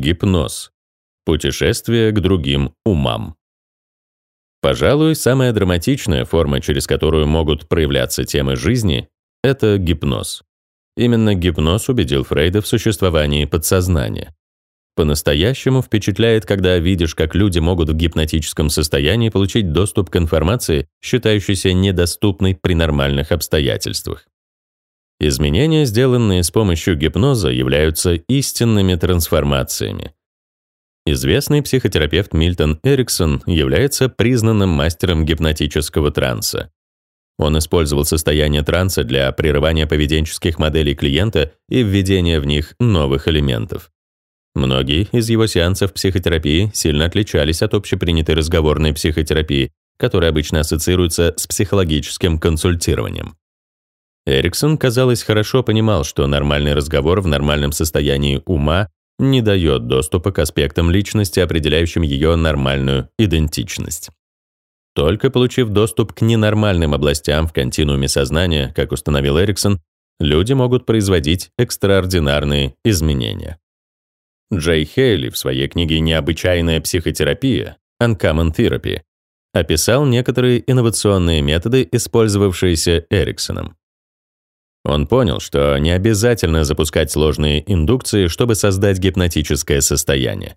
Гипноз. Путешествие к другим умам. Пожалуй, самая драматичная форма, через которую могут проявляться темы жизни, это гипноз. Именно гипноз убедил Фрейда в существовании подсознания. По-настоящему впечатляет, когда видишь, как люди могут в гипнотическом состоянии получить доступ к информации, считающейся недоступной при нормальных обстоятельствах. Изменения, сделанные с помощью гипноза, являются истинными трансформациями. Известный психотерапевт Мильтон Эриксон является признанным мастером гипнотического транса. Он использовал состояние транса для прерывания поведенческих моделей клиента и введения в них новых элементов. Многие из его сеансов психотерапии сильно отличались от общепринятой разговорной психотерапии, которая обычно ассоциируется с психологическим консультированием. Эриксон, казалось, хорошо понимал, что нормальный разговор в нормальном состоянии ума не дает доступа к аспектам личности, определяющим ее нормальную идентичность. Только получив доступ к ненормальным областям в континууме сознания, как установил Эриксон, люди могут производить экстраординарные изменения. Джей Хейли в своей книге «Необычайная психотерапия» Uncommon Therapy описал некоторые инновационные методы, использовавшиеся Эриксоном. Он понял, что не обязательно запускать сложные индукции, чтобы создать гипнотическое состояние.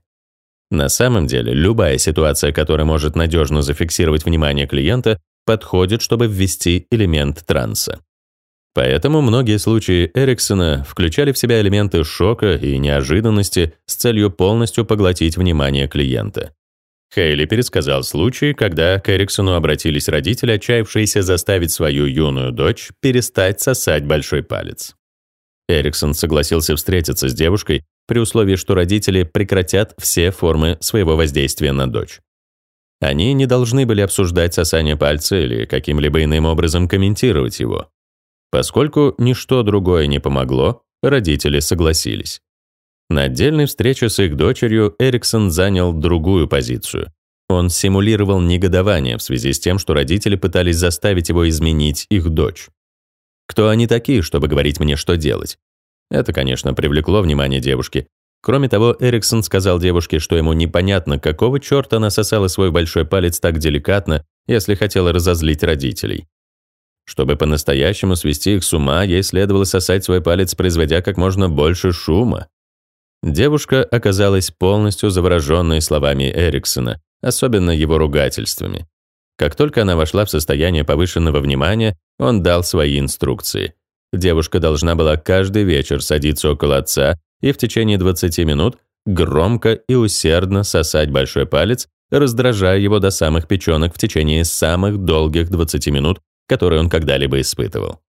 На самом деле, любая ситуация, которая может надежно зафиксировать внимание клиента, подходит, чтобы ввести элемент транса. Поэтому многие случаи Эриксона включали в себя элементы шока и неожиданности с целью полностью поглотить внимание клиента. Хейли пересказал случай, когда к Эриксону обратились родители, отчаявшиеся заставить свою юную дочь перестать сосать большой палец. Эриксон согласился встретиться с девушкой при условии, что родители прекратят все формы своего воздействия на дочь. Они не должны были обсуждать сосание пальца или каким-либо иным образом комментировать его. Поскольку ничто другое не помогло, родители согласились. На отдельной встрече с их дочерью Эриксон занял другую позицию. Он симулировал негодование в связи с тем, что родители пытались заставить его изменить их дочь. «Кто они такие, чтобы говорить мне, что делать?» Это, конечно, привлекло внимание девушки. Кроме того, Эриксон сказал девушке, что ему непонятно, какого черта она сосала свой большой палец так деликатно, если хотела разозлить родителей. Чтобы по-настоящему свести их с ума, ей следовало сосать свой палец, производя как можно больше шума. Девушка оказалась полностью завороженной словами Эриксона, особенно его ругательствами. Как только она вошла в состояние повышенного внимания, он дал свои инструкции. Девушка должна была каждый вечер садиться около отца и в течение 20 минут громко и усердно сосать большой палец, раздражая его до самых печенок в течение самых долгих 20 минут, который он когда-либо испытывал.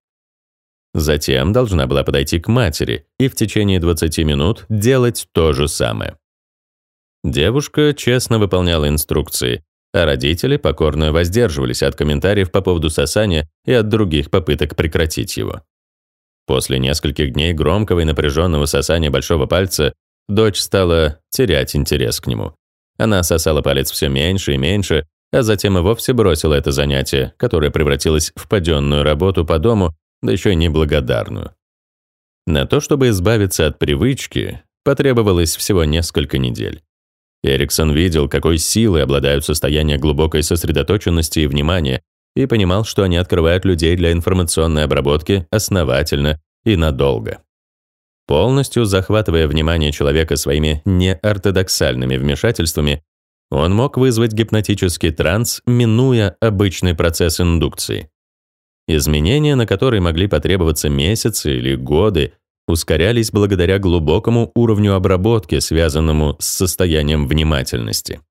Затем должна была подойти к матери и в течение 20 минут делать то же самое. Девушка честно выполняла инструкции, а родители покорно воздерживались от комментариев по поводу сосания и от других попыток прекратить его. После нескольких дней громкого и напряженного сосания большого пальца дочь стала терять интерес к нему. Она сосала палец все меньше и меньше, а затем и вовсе бросила это занятие, которое превратилось в паденную работу по дому, да еще и неблагодарную. На то, чтобы избавиться от привычки, потребовалось всего несколько недель. Эриксон видел, какой силой обладают состояния глубокой сосредоточенности и внимания, и понимал, что они открывают людей для информационной обработки основательно и надолго. Полностью захватывая внимание человека своими неортодоксальными вмешательствами, он мог вызвать гипнотический транс, минуя обычный процесс индукции. Изменения, на которые могли потребоваться месяцы или годы, ускорялись благодаря глубокому уровню обработки, связанному с состоянием внимательности.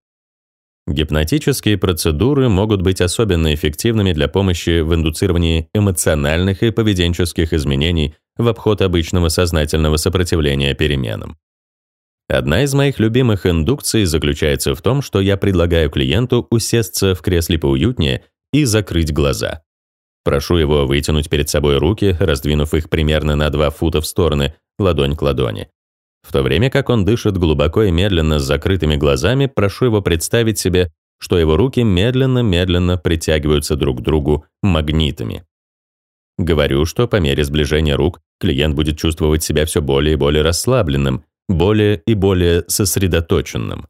Гипнотические процедуры могут быть особенно эффективными для помощи в индуцировании эмоциональных и поведенческих изменений в обход обычного сознательного сопротивления переменам. Одна из моих любимых индукций заключается в том, что я предлагаю клиенту усесться в кресле поуютнее и закрыть глаза. Прошу его вытянуть перед собой руки, раздвинув их примерно на 2 фута в стороны, ладонь к ладони. В то время как он дышит глубоко и медленно с закрытыми глазами, прошу его представить себе, что его руки медленно-медленно притягиваются друг к другу магнитами. Говорю, что по мере сближения рук клиент будет чувствовать себя все более и более расслабленным, более и более сосредоточенным.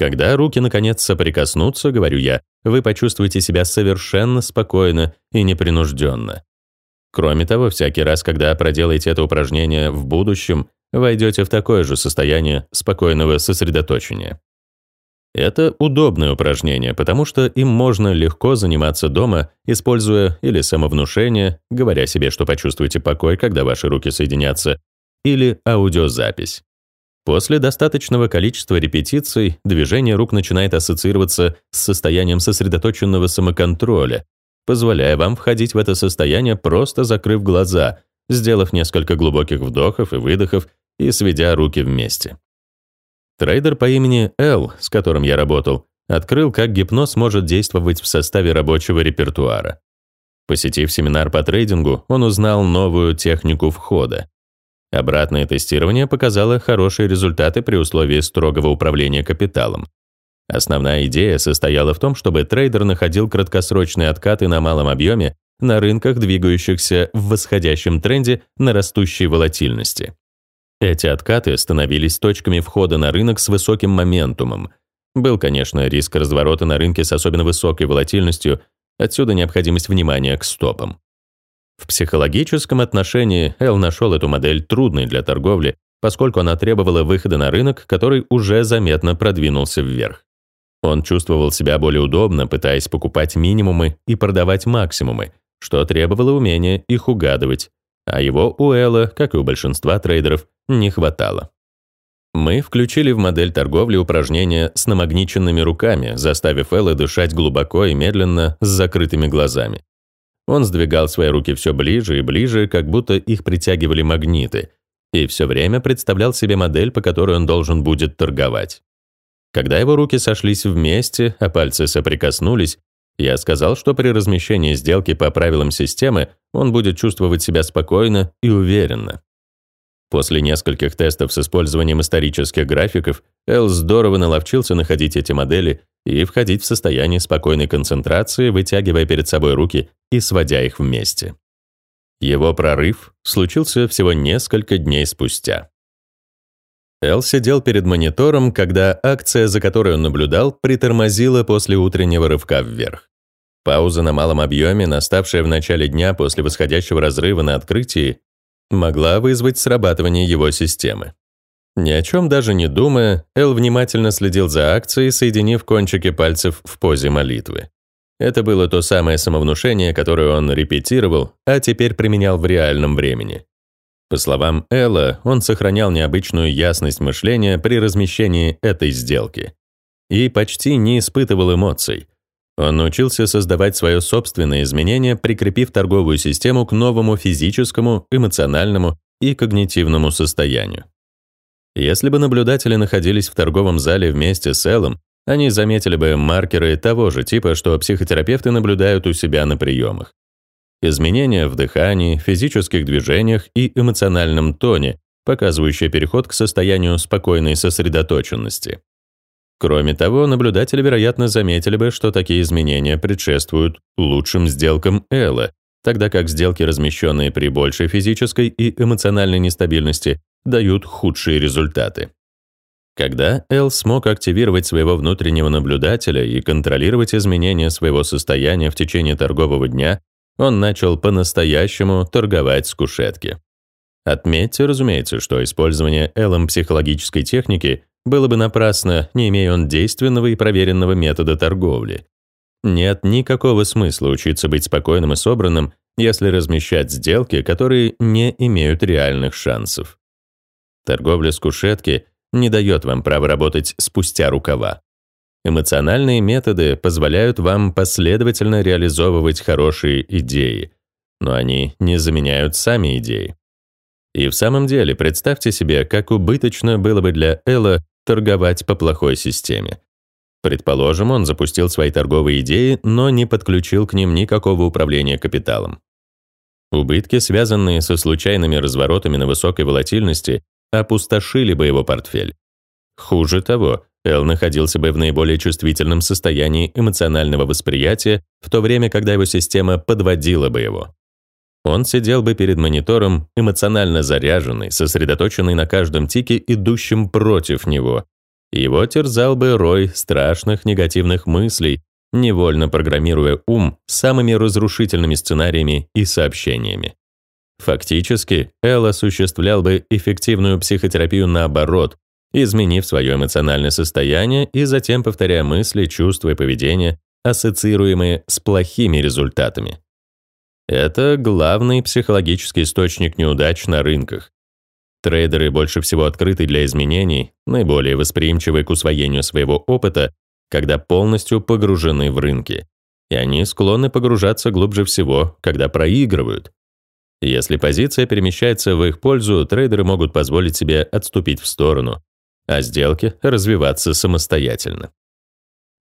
Когда руки наконец соприкоснутся, говорю я, вы почувствуете себя совершенно спокойно и непринужденно. Кроме того, всякий раз, когда проделаете это упражнение в будущем, войдете в такое же состояние спокойного сосредоточения. Это удобное упражнение, потому что им можно легко заниматься дома, используя или самовнушение, говоря себе, что почувствуете покой, когда ваши руки соединятся, или аудиозапись. После достаточного количества репетиций движение рук начинает ассоциироваться с состоянием сосредоточенного самоконтроля, позволяя вам входить в это состояние, просто закрыв глаза, сделав несколько глубоких вдохов и выдохов и сведя руки вместе. Трейдер по имени Эл, с которым я работал, открыл, как гипноз может действовать в составе рабочего репертуара. Посетив семинар по трейдингу, он узнал новую технику входа. Обратное тестирование показало хорошие результаты при условии строгого управления капиталом. Основная идея состояла в том, чтобы трейдер находил краткосрочные откаты на малом объеме на рынках, двигающихся в восходящем тренде на растущей волатильности. Эти откаты становились точками входа на рынок с высоким моментумом. Был, конечно, риск разворота на рынке с особенно высокой волатильностью, отсюда необходимость внимания к стопам. В психологическом отношении Эл нашел эту модель трудной для торговли, поскольку она требовала выхода на рынок, который уже заметно продвинулся вверх. Он чувствовал себя более удобно, пытаясь покупать минимумы и продавать максимумы, что требовало умения их угадывать, а его у Элла, как и у большинства трейдеров, не хватало. Мы включили в модель торговли упражнения с намагниченными руками, заставив Элла дышать глубоко и медленно с закрытыми глазами. Он сдвигал свои руки все ближе и ближе, как будто их притягивали магниты, и все время представлял себе модель, по которой он должен будет торговать. Когда его руки сошлись вместе, а пальцы соприкоснулись, я сказал, что при размещении сделки по правилам системы он будет чувствовать себя спокойно и уверенно. После нескольких тестов с использованием исторических графиков Эл здорово наловчился находить эти модели и входить в состояние спокойной концентрации, вытягивая перед собой руки и сводя их вместе. Его прорыв случился всего несколько дней спустя. Эл сидел перед монитором, когда акция, за которой он наблюдал, притормозила после утреннего рывка вверх. Пауза на малом объеме, наставшая в начале дня после восходящего разрыва на открытии, могла вызвать срабатывание его системы. Ни о чем даже не думая, Эл внимательно следил за акцией, соединив кончики пальцев в позе молитвы. Это было то самое самовнушение, которое он репетировал, а теперь применял в реальном времени. По словам Элла, он сохранял необычную ясность мышления при размещении этой сделки и почти не испытывал эмоций. Он научился создавать свое собственное изменение, прикрепив торговую систему к новому физическому, эмоциональному и когнитивному состоянию. Если бы наблюдатели находились в торговом зале вместе с Эллом, они заметили бы маркеры того же типа, что психотерапевты наблюдают у себя на приемах. Изменения в дыхании, физических движениях и эмоциональном тоне, показывающие переход к состоянию спокойной сосредоточенности. Кроме того, наблюдатели, вероятно, заметили бы, что такие изменения предшествуют лучшим сделкам Элла, тогда как сделки, размещенные при большей физической и эмоциональной нестабильности, дают худшие результаты. Когда Эл смог активировать своего внутреннего наблюдателя и контролировать изменения своего состояния в течение торгового дня, он начал по-настоящему торговать с кушетки. Отметьте, разумеется, что использование Эллом психологической техники было бы напрасно, не имея он действенного и проверенного метода торговли. Нет никакого смысла учиться быть спокойным и собранным, если размещать сделки, которые не имеют реальных шансов. Торговля с кушетки не дает вам права работать спустя рукава. Эмоциональные методы позволяют вам последовательно реализовывать хорошие идеи, но они не заменяют сами идеи. И в самом деле, представьте себе, как убыточно было бы для Элла торговать по плохой системе. Предположим, он запустил свои торговые идеи, но не подключил к ним никакого управления капиталом. Убытки, связанные со случайными разворотами на высокой волатильности, опустошили бы его портфель. Хуже того, Эл находился бы в наиболее чувствительном состоянии эмоционального восприятия, в то время, когда его система подводила бы его. Он сидел бы перед монитором, эмоционально заряженный, сосредоточенный на каждом тике, идущем против него. Его терзал бы рой страшных негативных мыслей, невольно программируя ум самыми разрушительными сценариями и сообщениями. Фактически, Эл осуществлял бы эффективную психотерапию наоборот, изменив свое эмоциональное состояние и затем повторяя мысли, чувства и поведение, ассоциируемые с плохими результатами. Это главный психологический источник неудач на рынках. Трейдеры больше всего открыты для изменений, наиболее восприимчивы к усвоению своего опыта, когда полностью погружены в рынки. И они склонны погружаться глубже всего, когда проигрывают. Если позиция перемещается в их пользу, трейдеры могут позволить себе отступить в сторону, а сделки развиваться самостоятельно.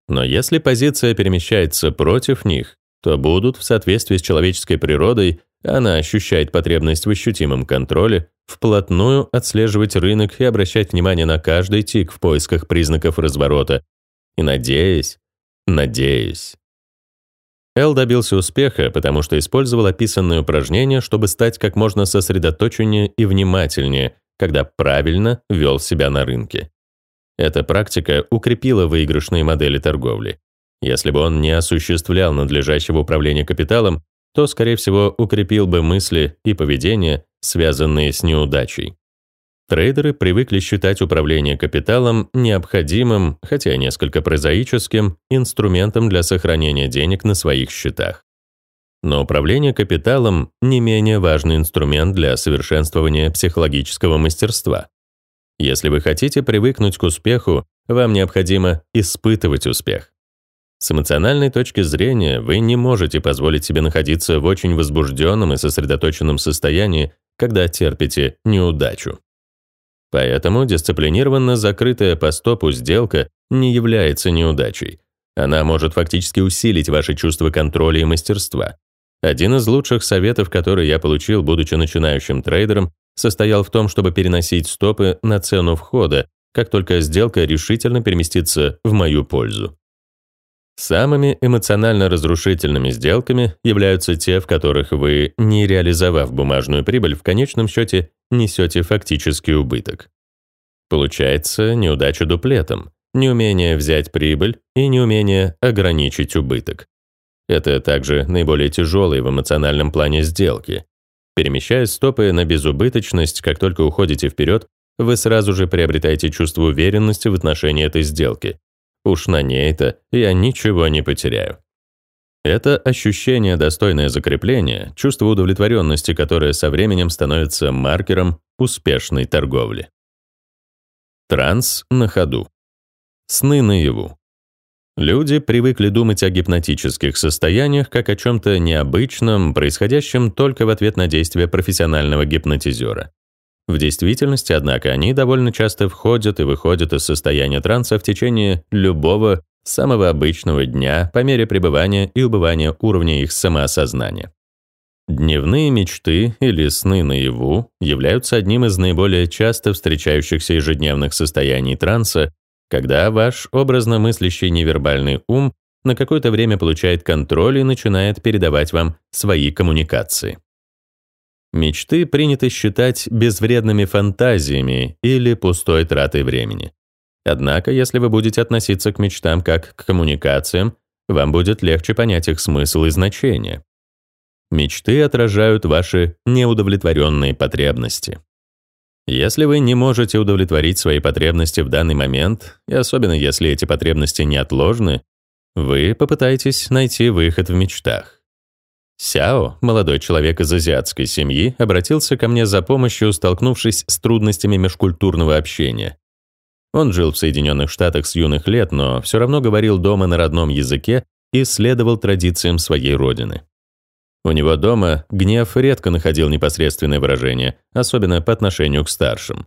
Но если позиция перемещается против них, то будут в соответствии с человеческой природой, она ощущает потребность в ощутимом контроле, вплотную отслеживать рынок и обращать внимание на каждый тик в поисках признаков разворота. И надеясь, надеясь. Эл добился успеха, потому что использовал описанные упражнения, чтобы стать как можно сосредоточеннее и внимательнее, когда правильно вел себя на рынке. Эта практика укрепила выигрышные модели торговли. Если бы он не осуществлял надлежащего управления капиталом, то, скорее всего, укрепил бы мысли и поведение, связанные с неудачей. Трейдеры привыкли считать управление капиталом необходимым, хотя несколько прозаическим, инструментом для сохранения денег на своих счетах. Но управление капиталом – не менее важный инструмент для совершенствования психологического мастерства. Если вы хотите привыкнуть к успеху, вам необходимо испытывать успех. С эмоциональной точки зрения вы не можете позволить себе находиться в очень возбужденном и сосредоточенном состоянии, когда терпите неудачу. Поэтому дисциплинированно закрытая по стопу сделка не является неудачей. Она может фактически усилить ваши чувства контроля и мастерства. Один из лучших советов, который я получил, будучи начинающим трейдером, состоял в том, чтобы переносить стопы на цену входа, как только сделка решительно переместится в мою пользу. Самыми эмоционально разрушительными сделками являются те, в которых вы, не реализовав бумажную прибыль, в конечном счете несете фактический убыток. Получается неудача дуплетом, неумение взять прибыль и неумение ограничить убыток. Это также наиболее тяжелые в эмоциональном плане сделки. Перемещая стопы на безубыточность, как только уходите вперед, вы сразу же приобретаете чувство уверенности в отношении этой сделки, Уж на ней-то я ничего не потеряю. Это ощущение, достойное закрепления, чувство удовлетворенности, которое со временем становится маркером успешной торговли. Транс на ходу. Сны наяву. Люди привыкли думать о гипнотических состояниях как о чем-то необычном, происходящем только в ответ на действия профессионального гипнотизера. В действительности, однако, они довольно часто входят и выходят из состояния транса в течение любого самого обычного дня по мере пребывания и убывания уровня их самоосознания. Дневные мечты или сны наяву являются одним из наиболее часто встречающихся ежедневных состояний транса, когда ваш образно мыслящий невербальный ум на какое-то время получает контроль и начинает передавать вам свои коммуникации. Мечты принято считать безвредными фантазиями или пустой тратой времени. Однако, если вы будете относиться к мечтам как к коммуникациям, вам будет легче понять их смысл и значение. Мечты отражают ваши неудовлетворенные потребности. Если вы не можете удовлетворить свои потребности в данный момент, и особенно если эти потребности неотложны, вы попытаетесь найти выход в мечтах. Сяо, молодой человек из азиатской семьи, обратился ко мне за помощью, столкнувшись с трудностями межкультурного общения. Он жил в Соединенных Штатах с юных лет, но все равно говорил дома на родном языке и следовал традициям своей родины. У него дома гнев редко находил непосредственное выражение, особенно по отношению к старшим.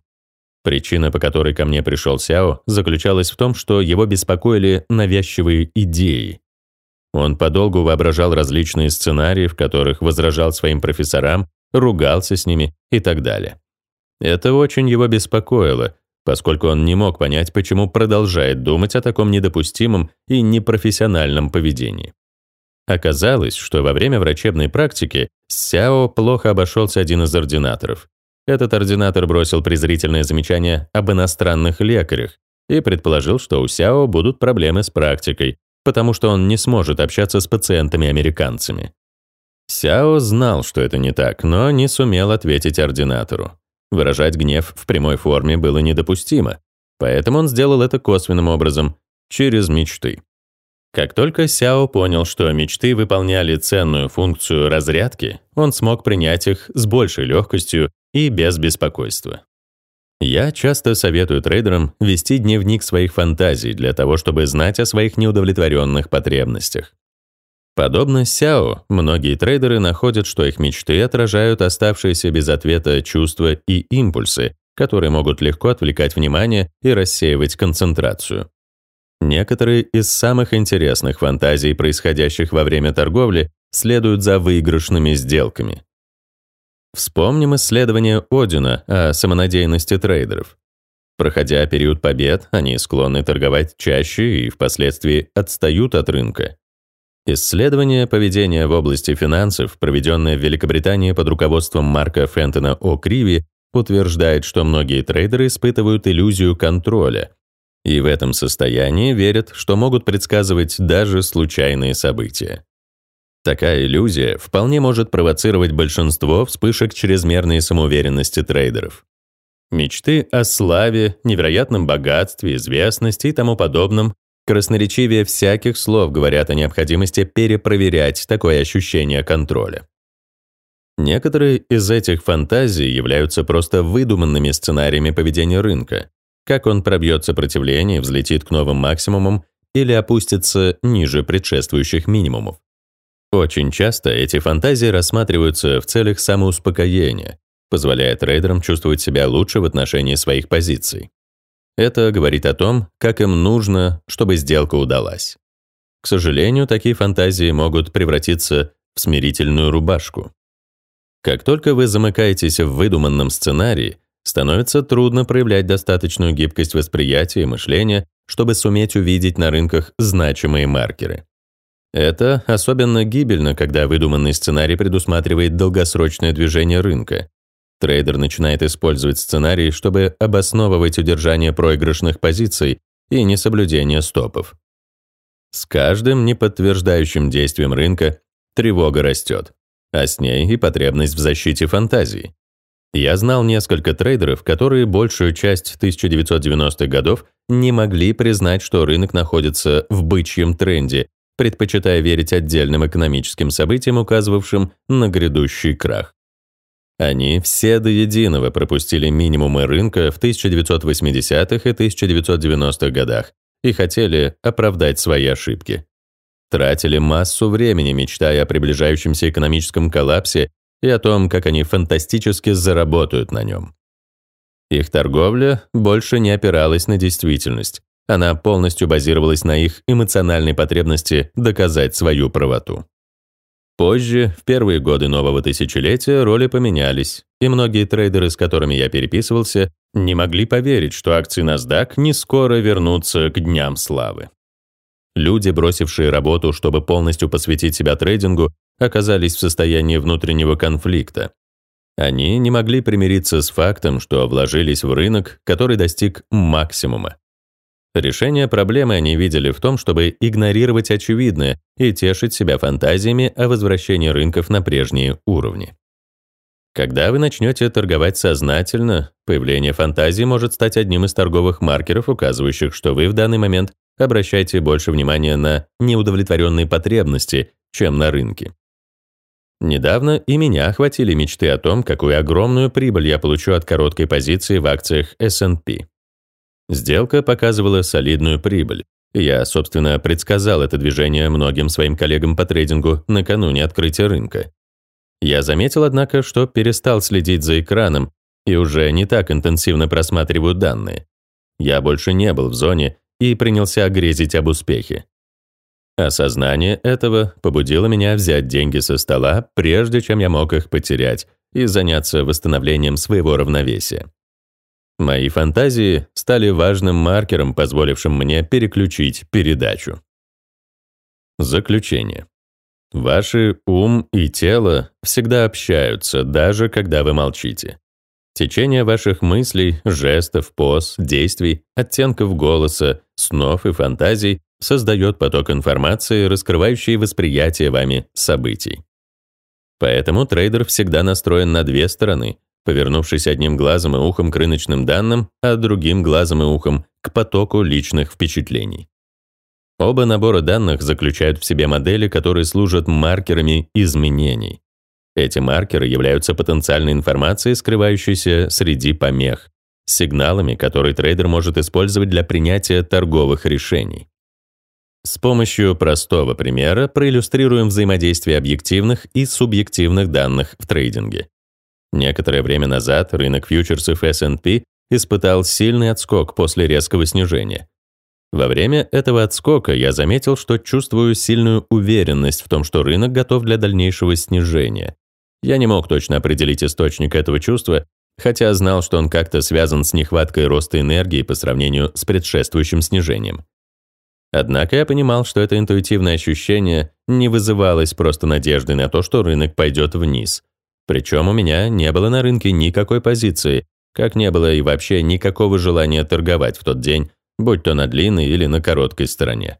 Причина, по которой ко мне пришел Сяо, заключалась в том, что его беспокоили навязчивые идеи. Он подолгу воображал различные сценарии, в которых возражал своим профессорам, ругался с ними и так далее. Это очень его беспокоило, поскольку он не мог понять, почему продолжает думать о таком недопустимом и непрофессиональном поведении. Оказалось, что во время врачебной практики с Сяо плохо обошелся один из ординаторов. Этот ординатор бросил презрительное замечание об иностранных лекарях и предположил, что у Сяо будут проблемы с практикой, потому что он не сможет общаться с пациентами-американцами. Сяо знал, что это не так, но не сумел ответить ординатору. Выражать гнев в прямой форме было недопустимо, поэтому он сделал это косвенным образом, через мечты. Как только Сяо понял, что мечты выполняли ценную функцию разрядки, он смог принять их с большей легкостью и без беспокойства. Я часто советую трейдерам вести дневник своих фантазий для того, чтобы знать о своих неудовлетворенных потребностях. Подобно Сяо, многие трейдеры находят, что их мечты отражают оставшиеся без ответа чувства и импульсы, которые могут легко отвлекать внимание и рассеивать концентрацию. Некоторые из самых интересных фантазий, происходящих во время торговли, следуют за выигрышными сделками. Вспомним исследование Одина о самонадеянности трейдеров. Проходя период побед, они склонны торговать чаще и впоследствии отстают от рынка. Исследование поведения в области финансов, проведенное в Великобритании под руководством Марка Фентона О'Криви, утверждает, что многие трейдеры испытывают иллюзию контроля и в этом состоянии верят, что могут предсказывать даже случайные события. Такая иллюзия вполне может провоцировать большинство вспышек чрезмерной самоуверенности трейдеров. Мечты о славе, невероятном богатстве, известности и тому подобном красноречивее всяких слов говорят о необходимости перепроверять такое ощущение контроля. Некоторые из этих фантазий являются просто выдуманными сценариями поведения рынка, как он пробьет сопротивление, взлетит к новым максимумам или опустится ниже предшествующих минимумов. Очень часто эти фантазии рассматриваются в целях самоуспокоения, позволяя трейдерам чувствовать себя лучше в отношении своих позиций. Это говорит о том, как им нужно, чтобы сделка удалась. К сожалению, такие фантазии могут превратиться в смирительную рубашку. Как только вы замыкаетесь в выдуманном сценарии, становится трудно проявлять достаточную гибкость восприятия и мышления, чтобы суметь увидеть на рынках значимые маркеры. Это особенно гибельно, когда выдуманный сценарий предусматривает долгосрочное движение рынка. Трейдер начинает использовать сценарий, чтобы обосновывать удержание проигрышных позиций и несоблюдение стопов. С каждым неподтверждающим действием рынка тревога растет, а с ней и потребность в защите фантазии. Я знал несколько трейдеров, которые большую часть 1990-х годов не могли признать, что рынок находится в бычьем тренде предпочитая верить отдельным экономическим событиям, указывавшим на грядущий крах. Они все до единого пропустили минимумы рынка в 1980-х и 1990-х годах и хотели оправдать свои ошибки. Тратили массу времени, мечтая о приближающемся экономическом коллапсе и о том, как они фантастически заработают на нем. Их торговля больше не опиралась на действительность, она полностью базировалась на их эмоциональной потребности доказать свою правоту. Позже, в первые годы нового тысячелетия, роли поменялись, и многие трейдеры, с которыми я переписывался, не могли поверить, что акции NASDAQ не скоро вернутся к дням славы. Люди, бросившие работу, чтобы полностью посвятить себя трейдингу, оказались в состоянии внутреннего конфликта. Они не могли примириться с фактом, что вложились в рынок, который достиг максимума. Решение проблемы они видели в том, чтобы игнорировать очевидное и тешить себя фантазиями о возвращении рынков на прежние уровни. Когда вы начнете торговать сознательно, появление фантазии может стать одним из торговых маркеров, указывающих, что вы в данный момент обращаете больше внимания на неудовлетворенные потребности, чем на рынке. Недавно и меня охватили мечты о том, какую огромную прибыль я получу от короткой позиции в акциях S&P. Сделка показывала солидную прибыль. Я, собственно, предсказал это движение многим своим коллегам по трейдингу накануне открытия рынка. Я заметил, однако, что перестал следить за экраном и уже не так интенсивно просматриваю данные. Я больше не был в зоне и принялся грезить об успехе. Осознание этого побудило меня взять деньги со стола, прежде чем я мог их потерять, и заняться восстановлением своего равновесия. Мои фантазии стали важным маркером, позволившим мне переключить передачу. Заключение. Ваши ум и тело всегда общаются, даже когда вы молчите. Течение ваших мыслей, жестов, поз, действий, оттенков голоса, снов и фантазий создает поток информации, раскрывающий восприятие вами событий. Поэтому трейдер всегда настроен на две стороны, повернувшись одним глазом и ухом к рыночным данным, а другим глазом и ухом к потоку личных впечатлений. Оба набора данных заключают в себе модели, которые служат маркерами изменений. Эти маркеры являются потенциальной информацией, скрывающейся среди помех, сигналами, которые трейдер может использовать для принятия торговых решений. С помощью простого примера проиллюстрируем взаимодействие объективных и субъективных данных в трейдинге. Некоторое время назад рынок фьючерсов S&P испытал сильный отскок после резкого снижения. Во время этого отскока я заметил, что чувствую сильную уверенность в том, что рынок готов для дальнейшего снижения. Я не мог точно определить источник этого чувства, хотя знал, что он как-то связан с нехваткой роста энергии по сравнению с предшествующим снижением. Однако я понимал, что это интуитивное ощущение не вызывалось просто надеждой на то, что рынок пойдет вниз. Причем у меня не было на рынке никакой позиции, как не было и вообще никакого желания торговать в тот день, будь то на длинной или на короткой стороне.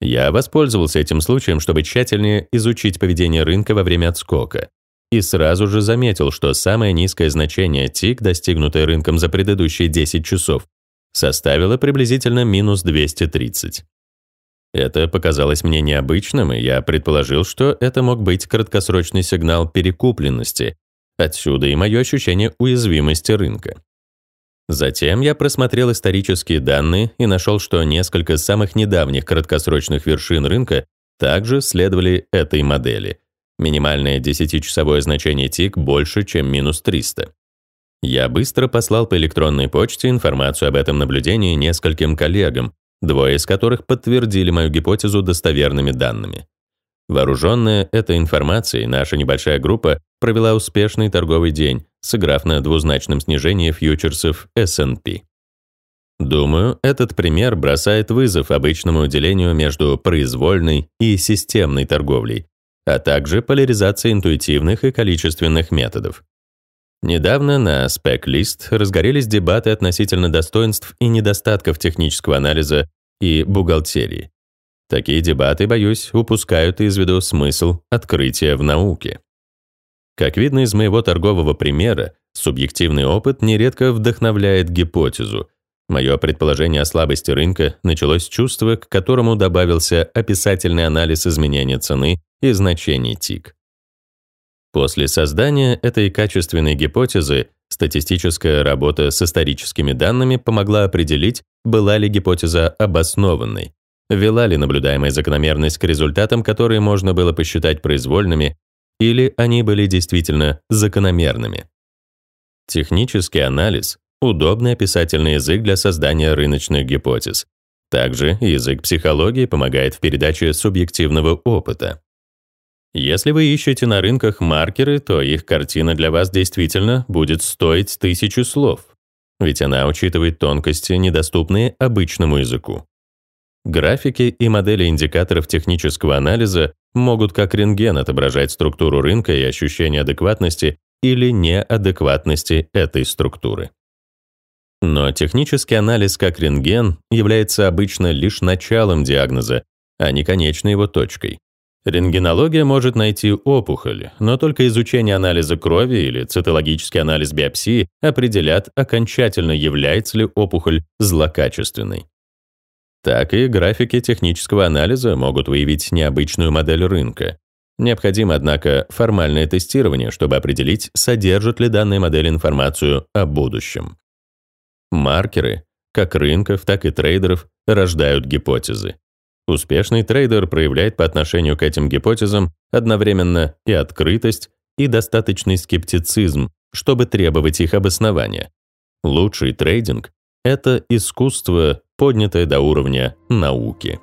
Я воспользовался этим случаем, чтобы тщательнее изучить поведение рынка во время отскока, и сразу же заметил, что самое низкое значение ТИК, достигнутое рынком за предыдущие 10 часов, составило приблизительно минус 230. Это показалось мне необычным, и я предположил, что это мог быть краткосрочный сигнал перекупленности, отсюда и мое ощущение уязвимости рынка. Затем я просмотрел исторические данные и нашел, что несколько самых недавних краткосрочных вершин рынка также следовали этой модели. Минимальное 10-часовое значение ТИК больше, чем минус 300. Я быстро послал по электронной почте информацию об этом наблюдении нескольким коллегам, двое из которых подтвердили мою гипотезу достоверными данными. Вооруженная этой информацией, наша небольшая группа провела успешный торговый день, сыграв на двузначном снижении фьючерсов S&P. Думаю, этот пример бросает вызов обычному делению между произвольной и системной торговлей, а также поляризацией интуитивных и количественных методов. Недавно на SpecList разгорелись дебаты относительно достоинств и недостатков технического анализа и бухгалтерии. Такие дебаты, боюсь, упускают из виду смысл открытия в науке. Как видно из моего торгового примера, субъективный опыт нередко вдохновляет гипотезу. Мое предположение о слабости рынка началось с чувства, к которому добавился описательный анализ изменения цены и значений ТИК. После создания этой качественной гипотезы статистическая работа с историческими данными помогла определить, была ли гипотеза обоснованной, вела ли наблюдаемая закономерность к результатам, которые можно было посчитать произвольными, или они были действительно закономерными. Технический анализ — удобный описательный язык для создания рыночных гипотез. Также язык психологии помогает в передаче субъективного опыта. Если вы ищете на рынках маркеры, то их картина для вас действительно будет стоить тысячу слов, ведь она учитывает тонкости, недоступные обычному языку. Графики и модели индикаторов технического анализа могут как рентген отображать структуру рынка и ощущение адекватности или неадекватности этой структуры. Но технический анализ как рентген является обычно лишь началом диагноза, а не конечной его точкой. Рентгенология может найти опухоль, но только изучение анализа крови или цитологический анализ биопсии определят окончательно, является ли опухоль злокачественной. Так и графики технического анализа могут выявить необычную модель рынка. Необходимо, однако, формальное тестирование, чтобы определить, содержит ли данная модель информацию о будущем. Маркеры, как рынков, так и трейдеров, рождают гипотезы. Успешный трейдер проявляет по отношению к этим гипотезам одновременно и открытость, и достаточный скептицизм, чтобы требовать их обоснования. Лучший трейдинг — это искусство, поднятое до уровня науки.